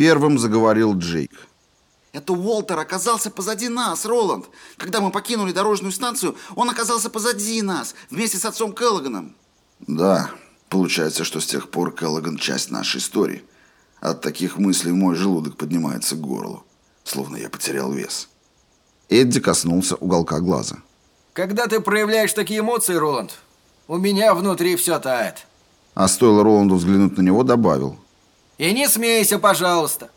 Первым заговорил Джейк. Это Уолтер оказался позади нас, Роланд. Когда мы покинули дорожную станцию, он оказался позади нас, вместе с отцом Келлоганом. Да, получается, что с тех пор Келлоган часть нашей истории. От таких мыслей мой желудок поднимается к горлу, словно я потерял вес. Эдди коснулся уголка глаза. Когда ты проявляешь такие эмоции, Роланд, у меня внутри все тает. А стоило Роланду взглянуть на него, добавил. И не смейся, пожалуйста.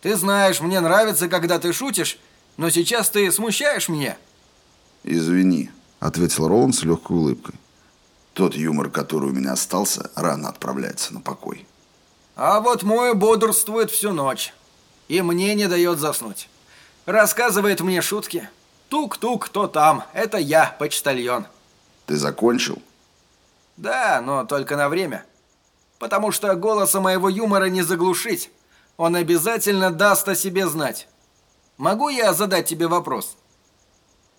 Ты знаешь, мне нравится, когда ты шутишь, но сейчас ты смущаешь меня. «Извини», — ответил Роланд с легкой улыбкой. «Тот юмор, который у меня остался, рано отправляется на покой». А вот мой бодрствует всю ночь. И мне не дает заснуть. Рассказывает мне шутки. Тук-тук, кто там? Это я, почтальон. Ты закончил? Да, но только на время. Потому что голоса моего юмора не заглушить. Он обязательно даст о себе знать. Могу я задать тебе вопрос?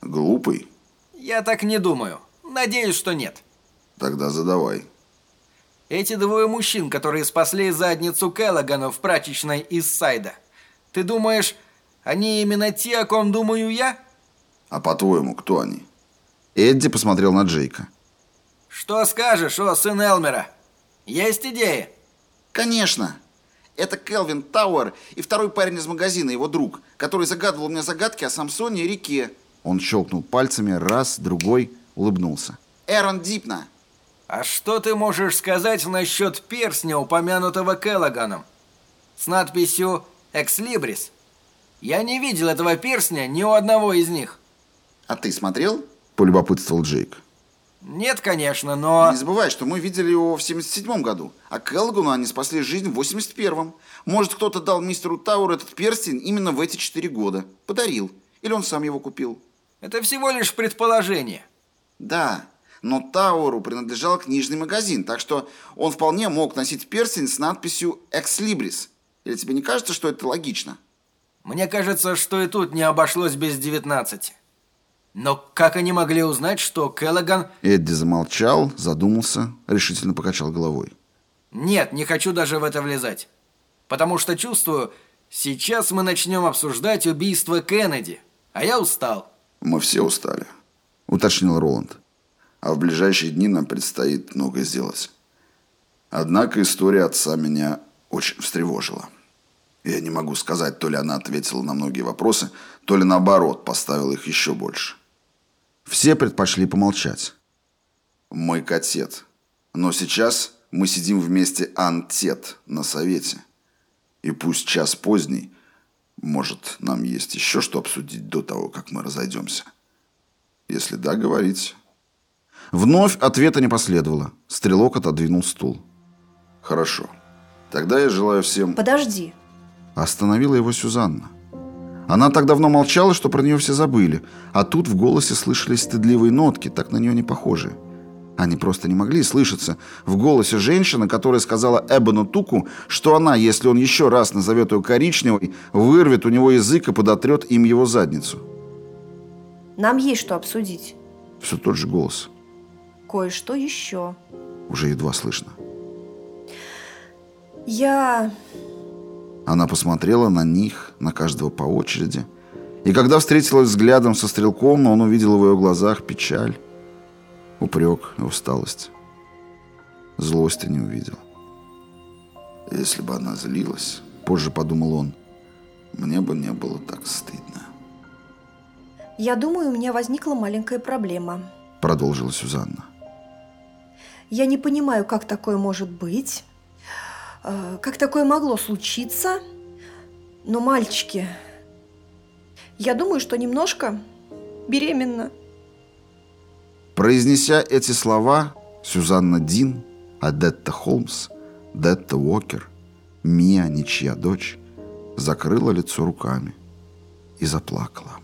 Глупый? Я так не думаю. Надеюсь, что нет. Тогда задавай. Эти двое мужчин, которые спасли задницу Келлогана в прачечной из Сайда. Ты думаешь, они именно те, о ком думаю я? А по-твоему, кто они? Эдди посмотрел на Джейка. Что скажешь, о, сын Элмера? Есть идеи? Конечно. Это Келвин Тауэр и второй парень из магазина, его друг, который загадывал мне загадки о Самсоне и реке. Он щелкнул пальцами, раз, другой, улыбнулся. Эрон Дипна. А что ты можешь сказать насчет перстня, упомянутого Келлоганом? С надписью «Экслибрис». Я не видел этого перстня ни у одного из них. А ты смотрел? Полюбопытствовал Джейк. Нет, конечно, но... Не забывай, что мы видели его в 77 году, а Келлогану они спасли жизнь в 81-м. Может, кто-то дал мистеру Тауру этот перстень именно в эти четыре года. Подарил. Или он сам его купил. Это всего лишь предположение. Да, но Тауру принадлежал книжный магазин, так что он вполне мог носить перстень с надписью «Экслибрис». Или тебе не кажется, что это логично? Мне кажется, что и тут не обошлось без 19. Но как они могли узнать, что Келлоган... Эдди замолчал, задумался, решительно покачал головой. Нет, не хочу даже в это влезать. Потому что чувствую, сейчас мы начнем обсуждать убийство Кеннеди. А я устал. Мы все устали, уточнил Роланд. А в ближайшие дни нам предстоит многое сделать. Однако история отца меня очень встревожила. Я не могу сказать, то ли она ответила на многие вопросы, то ли наоборот поставила их еще больше. Все предпочли помолчать. Мой котет. Но сейчас мы сидим вместе антет на совете. И пусть час поздний, может, нам есть еще что обсудить до того, как мы разойдемся. Если да, говорите. Вновь ответа не последовало. Стрелок отодвинул стул. Хорошо. Тогда я желаю всем... Подожди. Остановила его Сюзанна. Она так давно молчала, что про нее все забыли, а тут в голосе слышались стыдливые нотки, так на нее не похожие. Они просто не могли слышаться в голосе женщины, которая сказала Эбону Туку, что она, если он еще раз назовет ее коричневой, вырвет у него язык и подотрет им его задницу. Нам есть что обсудить. Все тот же голос. Кое-что еще. Уже едва слышно. Я она посмотрела на них, на каждого по очереди. И когда встретилась взглядом со стрелком, он увидел в ее глазах печаль, упрек и усталость. Злости не увидел. Если бы она злилась, позже подумал он, мне бы не было так стыдно. Я думаю, у меня возникла маленькая проблема. Продолжила Сюзанна. Я не понимаю, как такое может быть. Э, как такое могло случиться? Но мальчики, я думаю, что немножко беременна. Произнеся эти слова, Сюзанна Дин, Адетта Холмс, Детта Уокер, Мия, ничья дочь, закрыла лицо руками и заплакала.